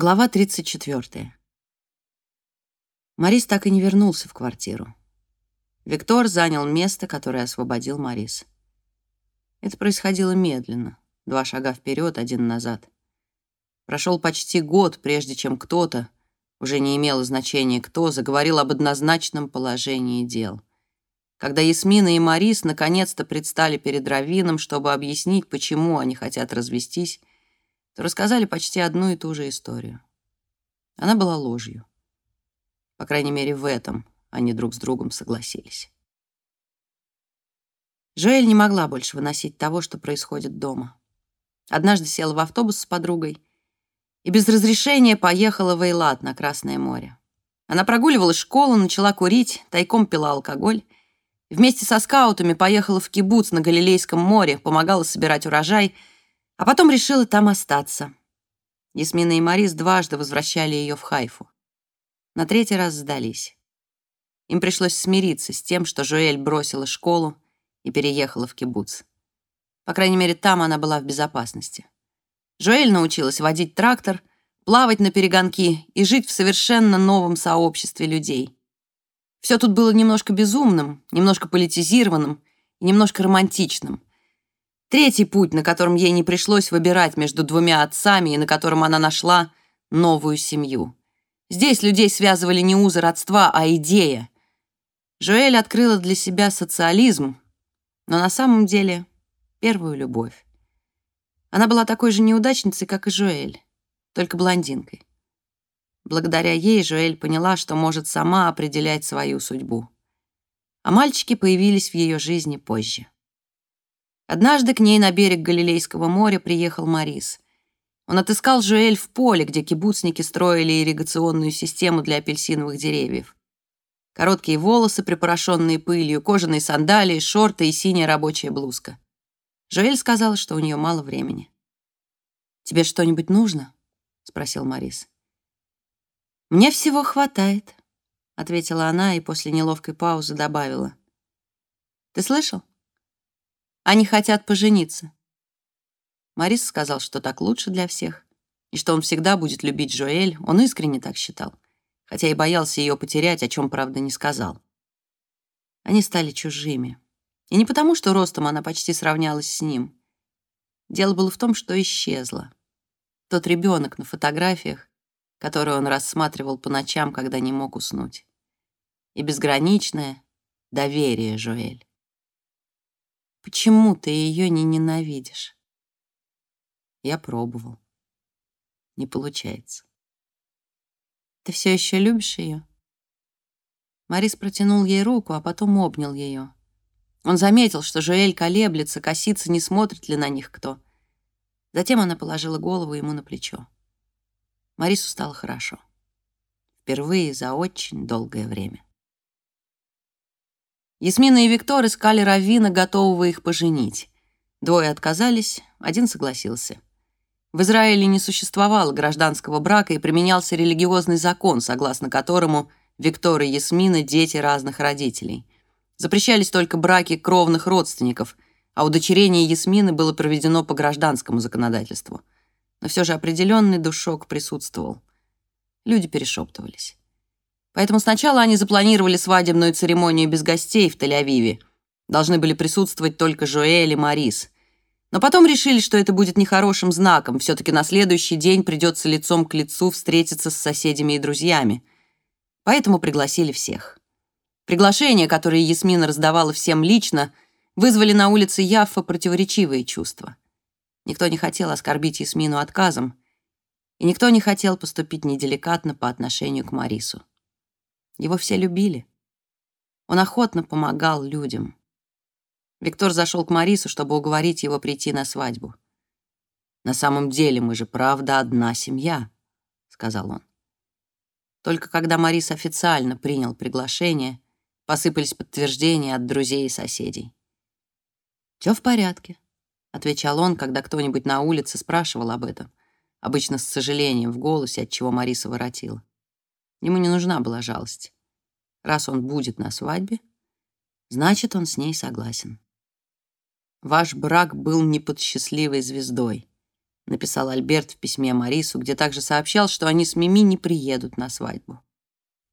Глава 34. Марис так и не вернулся в квартиру. Виктор занял место, которое освободил Марис. Это происходило медленно, два шага вперед, один назад. Прошел почти год, прежде чем кто-то, уже не имело значения кто, заговорил об однозначном положении дел. Когда Ясмина и Марис наконец-то предстали перед Равином, чтобы объяснить, почему они хотят развестись, то рассказали почти одну и ту же историю. Она была ложью. По крайней мере, в этом они друг с другом согласились. Жоэль не могла больше выносить того, что происходит дома. Однажды села в автобус с подругой и без разрешения поехала в Эйлат на Красное море. Она прогуливала школу, начала курить, тайком пила алкоголь. Вместе со скаутами поехала в кибуц на Галилейском море, помогала собирать урожай — а потом решила там остаться. Ясмина и Марис дважды возвращали ее в Хайфу. На третий раз сдались. Им пришлось смириться с тем, что Жоэль бросила школу и переехала в кибуц. По крайней мере, там она была в безопасности. Жоэль научилась водить трактор, плавать на перегонки и жить в совершенно новом сообществе людей. Все тут было немножко безумным, немножко политизированным и немножко романтичным. Третий путь, на котором ей не пришлось выбирать между двумя отцами и на котором она нашла новую семью. Здесь людей связывали не узы родства, а идея. Жоэль открыла для себя социализм, но на самом деле первую любовь. Она была такой же неудачницей, как и Жоэль, только блондинкой. Благодаря ей Жоэль поняла, что может сама определять свою судьбу. А мальчики появились в ее жизни позже. Однажды к ней на берег Галилейского моря приехал Марис. Он отыскал Жуэль в поле, где кибуцники строили ирригационную систему для апельсиновых деревьев. Короткие волосы, припорошенные пылью, кожаные сандалии, шорты и синяя рабочая блузка. Жуэль сказала, что у нее мало времени. «Тебе что-нибудь нужно?» — спросил Марис. «Мне всего хватает», — ответила она и после неловкой паузы добавила. «Ты слышал? Они хотят пожениться. Марис сказал, что так лучше для всех, и что он всегда будет любить Жоэль, он искренне так считал, хотя и боялся ее потерять, о чем, правда, не сказал. Они стали чужими. И не потому, что ростом она почти сравнялась с ним. Дело было в том, что исчезла. Тот ребенок на фотографиях, который он рассматривал по ночам, когда не мог уснуть. И безграничное доверие Жоэль. Почему ты ее не ненавидишь? Я пробовал. Не получается. Ты все еще любишь ее? Марис протянул ей руку, а потом обнял ее. Он заметил, что Жуэль колеблется, косится, не смотрит ли на них кто. Затем она положила голову ему на плечо. Марису стало хорошо. Впервые за очень долгое время. Ясмина и Виктор искали Равина, готового их поженить. Двое отказались, один согласился. В Израиле не существовало гражданского брака и применялся религиозный закон, согласно которому Виктор и Ясмина — дети разных родителей. Запрещались только браки кровных родственников, а удочерение Ясмины было проведено по гражданскому законодательству. Но все же определенный душок присутствовал. Люди перешептывались. Поэтому сначала они запланировали свадебную церемонию без гостей в Тель-Авиве. Должны были присутствовать только Жоэль и Марис. Но потом решили, что это будет нехорошим знаком. Все-таки на следующий день придется лицом к лицу встретиться с соседями и друзьями. Поэтому пригласили всех. Приглашения, которые Ясмина раздавала всем лично, вызвали на улице Яффа противоречивые чувства. Никто не хотел оскорбить Ясмину отказом, и никто не хотел поступить неделикатно по отношению к Марису. Его все любили. Он охотно помогал людям. Виктор зашел к Марису, чтобы уговорить его прийти на свадьбу. «На самом деле мы же правда одна семья», — сказал он. Только когда Марис официально принял приглашение, посыпались подтверждения от друзей и соседей. «Все в порядке», — отвечал он, когда кто-нибудь на улице спрашивал об этом, обычно с сожалением в голосе, от чего Мариса воротила. Ему не нужна была жалость. Раз он будет на свадьбе, значит, он с ней согласен. Ваш брак был не под счастливой звездой. написал Альберт в письме Марису, где также сообщал, что они с Мими не приедут на свадьбу.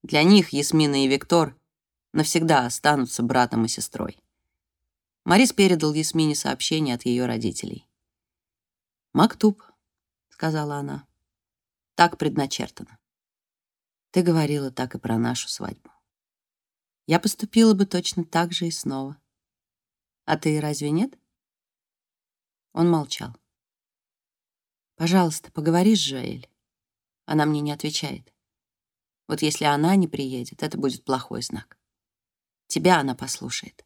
Для них Ясмина и Виктор навсегда останутся братом и сестрой. Марис передал Ясмине сообщение от ее родителей. «Мактуб», — сказала она, — «так предначертано. Ты говорила так и про нашу свадьбу. Я поступила бы точно так же и снова. А ты разве нет?» Он молчал. «Пожалуйста, поговори с Жоэль». Она мне не отвечает. Вот если она не приедет, это будет плохой знак. Тебя она послушает.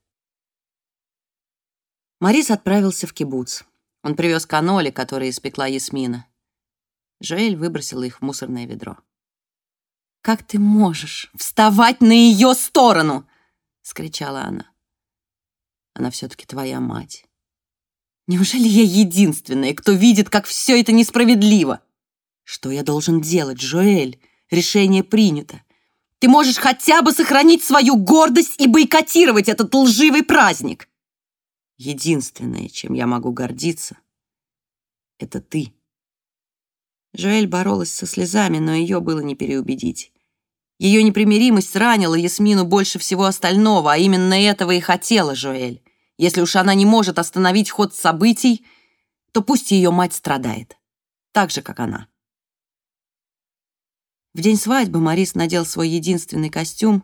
Марис отправился в кибуц. Он привез каноли, которые испекла Ясмина. Жоэль выбросила их в мусорное ведро. «Как ты можешь вставать на ее сторону?» — скричала она. «Она все-таки твоя мать. Неужели я единственная, кто видит, как все это несправедливо? Что я должен делать, Жоэль? Решение принято. Ты можешь хотя бы сохранить свою гордость и бойкотировать этот лживый праздник. Единственное, чем я могу гордиться, это ты. Жоэль боролась со слезами, но ее было не переубедить. Ее непримиримость ранила Ясмину больше всего остального, а именно этого и хотела Жоэль. Если уж она не может остановить ход событий, то пусть ее мать страдает. Так же, как она. В день свадьбы Марис надел свой единственный костюм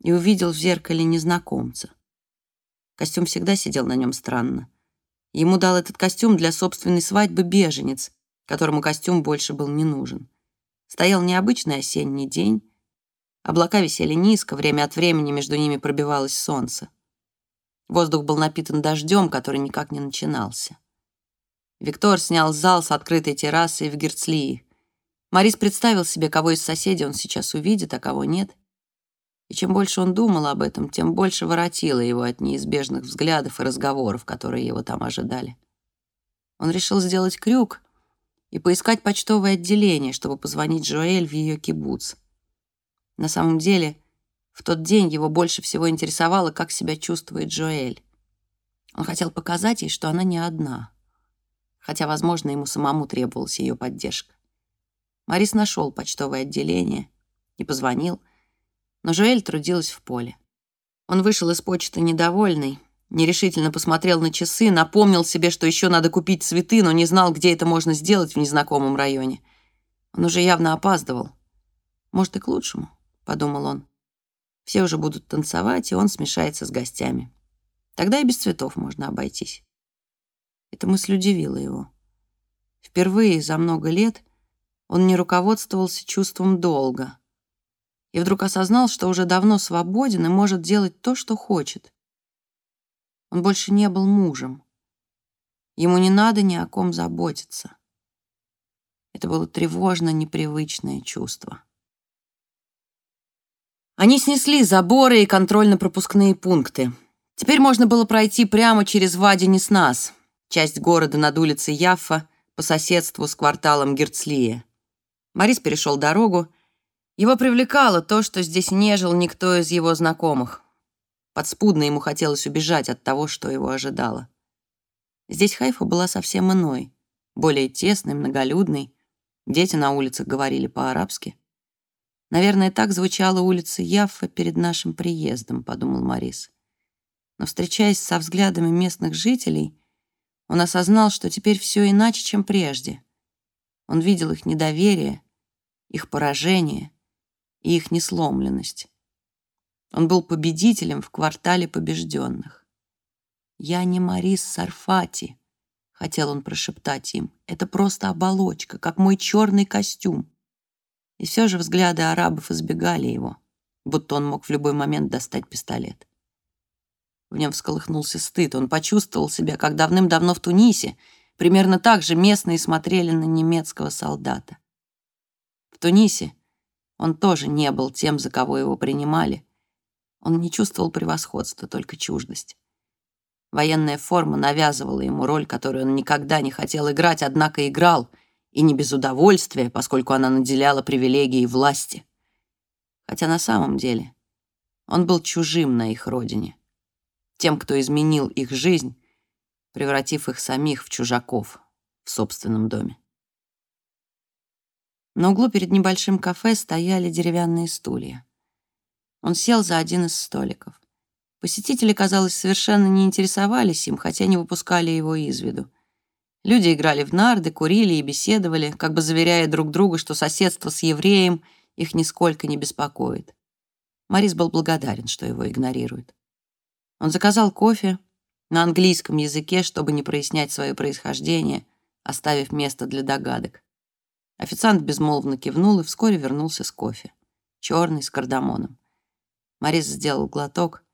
и увидел в зеркале незнакомца. Костюм всегда сидел на нем странно. Ему дал этот костюм для собственной свадьбы беженец, которому костюм больше был не нужен. Стоял необычный осенний день. Облака висели низко, время от времени между ними пробивалось солнце. Воздух был напитан дождем, который никак не начинался. Виктор снял зал с открытой террасой в Герцлии. Марис представил себе, кого из соседей он сейчас увидит, а кого нет. И чем больше он думал об этом, тем больше воротило его от неизбежных взглядов и разговоров, которые его там ожидали. Он решил сделать крюк и поискать почтовое отделение, чтобы позвонить Жоэль в ее кибуц. На самом деле, в тот день его больше всего интересовало, как себя чувствует Жоэль. Он хотел показать ей, что она не одна, хотя, возможно, ему самому требовалась ее поддержка. Марис нашел почтовое отделение и позвонил, но Жоэль трудилась в поле. Он вышел из почты недовольный, нерешительно посмотрел на часы, напомнил себе, что еще надо купить цветы, но не знал, где это можно сделать в незнакомом районе. Он уже явно опаздывал. «Может, и к лучшему», — подумал он. «Все уже будут танцевать, и он смешается с гостями. Тогда и без цветов можно обойтись». Эта мысль удивила его. Впервые за много лет он не руководствовался чувством долга и вдруг осознал, что уже давно свободен и может делать то, что хочет. Он больше не был мужем. Ему не надо ни о ком заботиться. Это было тревожно непривычное чувство. Они снесли заборы и контрольно-пропускные пункты. Теперь можно было пройти прямо через Вади-Неснас, часть города над улицей Яффа, по соседству с кварталом Герцлия. Морис перешел дорогу его привлекало то, что здесь не жил никто из его знакомых. Подспудно ему хотелось убежать от того, что его ожидало. Здесь Хайфа была совсем иной, более тесной, многолюдной. Дети на улицах говорили по-арабски. «Наверное, так звучала улица Яффа перед нашим приездом», — подумал Морис. Но, встречаясь со взглядами местных жителей, он осознал, что теперь все иначе, чем прежде. Он видел их недоверие, их поражение — и их несломленность. Он был победителем в квартале побежденных. «Я не Марис Сарфати», — хотел он прошептать им. «Это просто оболочка, как мой черный костюм». И все же взгляды арабов избегали его, будто он мог в любой момент достать пистолет. В нем всколыхнулся стыд. Он почувствовал себя, как давным-давно в Тунисе. Примерно так же местные смотрели на немецкого солдата. В Тунисе он тоже не был тем, за кого его принимали. Он не чувствовал превосходства, только чуждость. Военная форма навязывала ему роль, которую он никогда не хотел играть, однако играл, и не без удовольствия, поскольку она наделяла привилегией власти. Хотя на самом деле он был чужим на их родине, тем, кто изменил их жизнь, превратив их самих в чужаков, в собственном доме. На углу перед небольшим кафе стояли деревянные стулья. Он сел за один из столиков. Посетители, казалось, совершенно не интересовались им, хотя не выпускали его из виду. Люди играли в нарды, курили и беседовали, как бы заверяя друг друга, что соседство с евреем их нисколько не беспокоит. Морис был благодарен, что его игнорируют. Он заказал кофе на английском языке, чтобы не прояснять свое происхождение, оставив место для догадок. Официант безмолвно кивнул и вскоре вернулся с кофе. Черный, с кардамоном. Морис сделал глоток.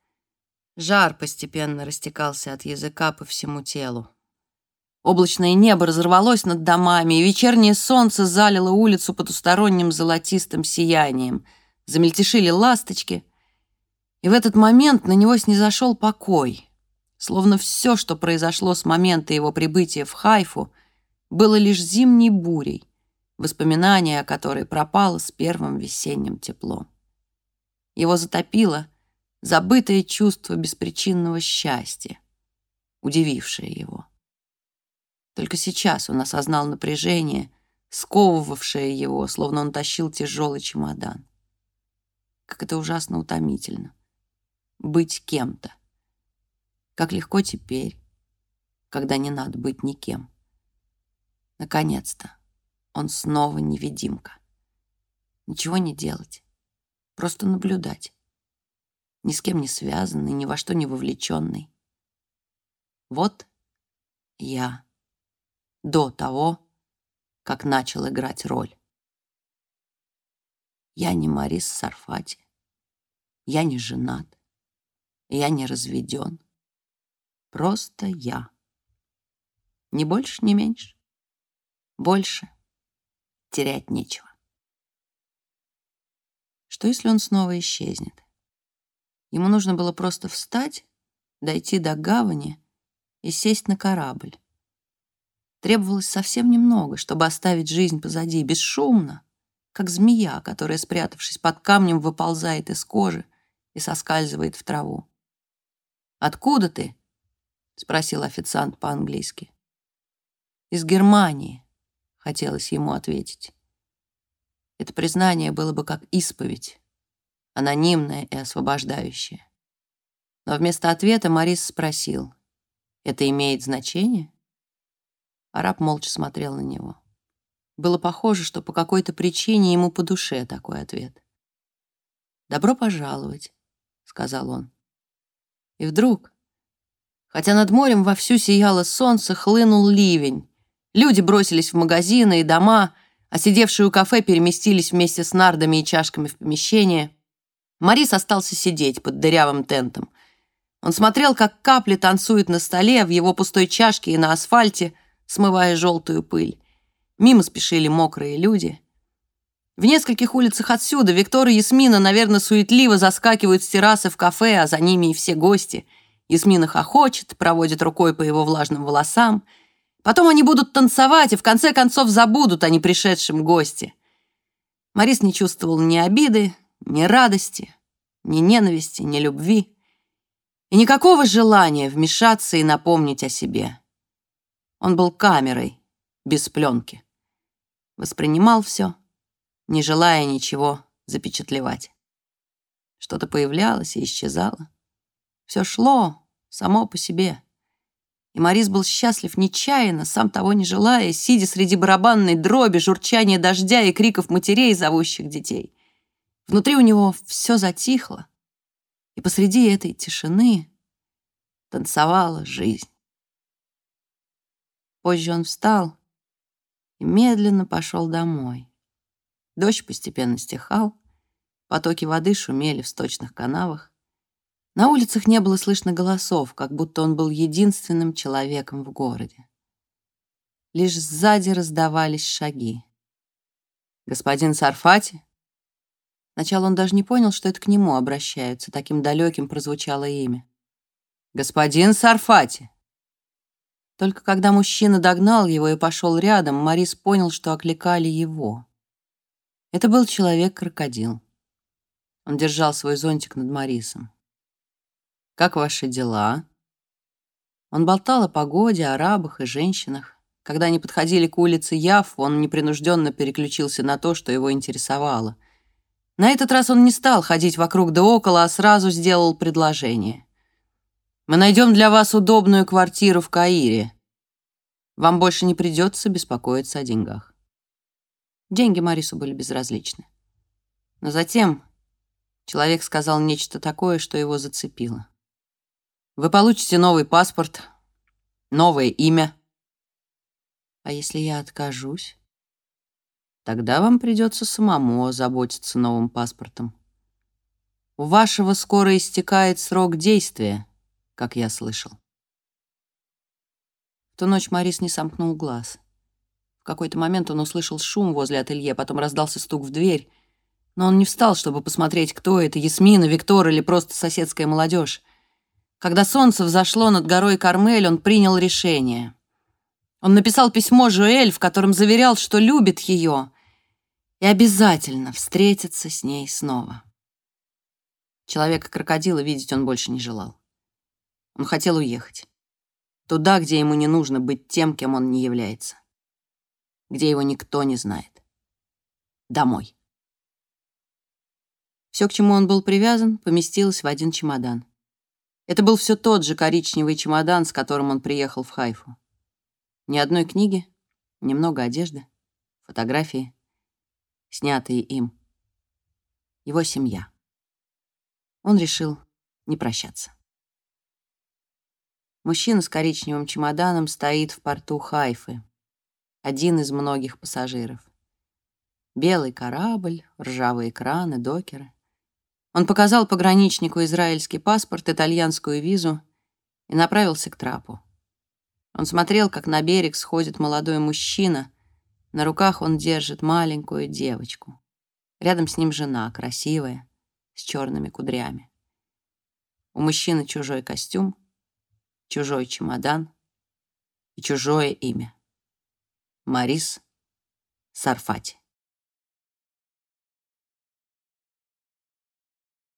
Жар постепенно растекался от языка по всему телу. Облачное небо разорвалось над домами, и вечернее солнце залило улицу потусторонним золотистым сиянием — замельтешили ласточки, и в этот момент на него снизошел покой, словно все, что произошло с момента его прибытия в Хайфу, было лишь зимней бурей, воспоминание о которой пропало с первым весенним теплом. Его затопило забытое чувство беспричинного счастья, удивившее его. Только сейчас он осознал напряжение, сковывавшее его, словно он тащил тяжелый чемодан как это ужасно утомительно. Быть кем-то. Как легко теперь, когда не надо быть никем. Наконец-то он снова невидимка. Ничего не делать, просто наблюдать. Ни с кем не связанный, ни во что не вовлеченный. Вот я до того, как начал играть роль. Я не Марис Сарфати. Я не женат. Я не разведен. Просто я. Ни больше, ни меньше. Больше терять нечего. Что, если он снова исчезнет? Ему нужно было просто встать, дойти до гавани и сесть на корабль. Требовалось совсем немного, чтобы оставить жизнь позади, бесшумно, как змея, которая, спрятавшись под камнем, выползает из кожи и соскальзывает в траву. «Откуда ты?» — спросил официант по-английски. «Из Германии», — хотелось ему ответить. Это признание было бы как исповедь, анонимное и освобождающее. Но вместо ответа Морис спросил, «Это имеет значение?» Араб молча смотрел на него. Было похоже, что по какой-то причине ему по душе такой ответ. «Добро пожаловать», — сказал он. И вдруг, хотя над морем вовсю сияло солнце, хлынул ливень. Люди бросились в магазины и дома, а сидевшие у кафе переместились вместе с нардами и чашками в помещение. Марис остался сидеть под дырявым тентом. Он смотрел, как капли танцуют на столе, в его пустой чашке и на асфальте, смывая желтую пыль. Мимо спешили мокрые люди. В нескольких улицах отсюда Виктор и Ясмина, наверное, суетливо заскакивают с террасы в кафе, а за ними и все гости. Ясмина хохочет, проводит рукой по его влажным волосам. Потом они будут танцевать и в конце концов забудут о непришедшем госте. Морис не чувствовал ни обиды, ни радости, ни ненависти, ни любви. И никакого желания вмешаться и напомнить о себе. Он был камерой, без пленки воспринимал все, не желая ничего запечатлевать. Что-то появлялось и исчезало. Все шло само по себе. И Морис был счастлив нечаянно, сам того не желая, сидя среди барабанной дроби, журчания дождя и криков матерей, зовущих детей. Внутри у него все затихло, и посреди этой тишины танцевала жизнь. Позже он встал и медленно пошел домой. Дождь постепенно стихал, потоки воды шумели в сточных канавах. На улицах не было слышно голосов, как будто он был единственным человеком в городе. Лишь сзади раздавались шаги. «Господин Сарфати?» Сначала он даже не понял, что это к нему обращаются, таким далеким прозвучало имя. «Господин Сарфати!» Только когда мужчина догнал его и пошел рядом, Морис понял, что окликали его. Это был человек-крокодил. Он держал свой зонтик над Морисом. «Как ваши дела?» Он болтал о погоде, арабах и женщинах, Когда они подходили к улице Яв, он непринужденно переключился на то, что его интересовало. На этот раз он не стал ходить вокруг да около, а сразу сделал предложение. «Мы найдем для вас удобную квартиру в Каире. Вам больше не придется беспокоиться о деньгах». Деньги Марису были безразличны. Но затем человек сказал нечто такое, что его зацепило. «Вы получите новый паспорт, новое имя». «А если я откажусь?» Тогда вам придется самому озаботиться новым паспортом. У вашего скоро истекает срок действия, как я слышал. В ту ночь Марис не сомкнул глаз. В какой-то момент он услышал шум возле ателье, потом раздался стук в дверь. Но он не встал, чтобы посмотреть, кто это, Ясмина, Виктор или просто соседская молодежь. Когда солнце взошло над горой Кармель, он принял решение. Он написал письмо Жуэль, в котором заверял, что любит ее, и обязательно встретиться с ней снова. Человека-крокодила видеть он больше не желал. Он хотел уехать. Туда, где ему не нужно быть тем, кем он не является. Где его никто не знает. Домой. Все, к чему он был привязан, поместилось в один чемодан. Это был все тот же коричневый чемодан, с которым он приехал в Хайфу. Ни одной книги, немного одежды, фотографии, снятые им. Его семья. Он решил не прощаться. Мужчина с коричневым чемоданом стоит в порту Хайфы. Один из многих пассажиров. Белый корабль, ржавые краны, докеры. Он показал пограничнику израильский паспорт, итальянскую визу и направился к трапу. Он смотрел, как на берег сходит молодой мужчина, на руках он держит маленькую девочку. Рядом с ним жена, красивая, с черными кудрями. У мужчины чужой костюм, чужой чемодан и чужое имя. Марис Сарфати.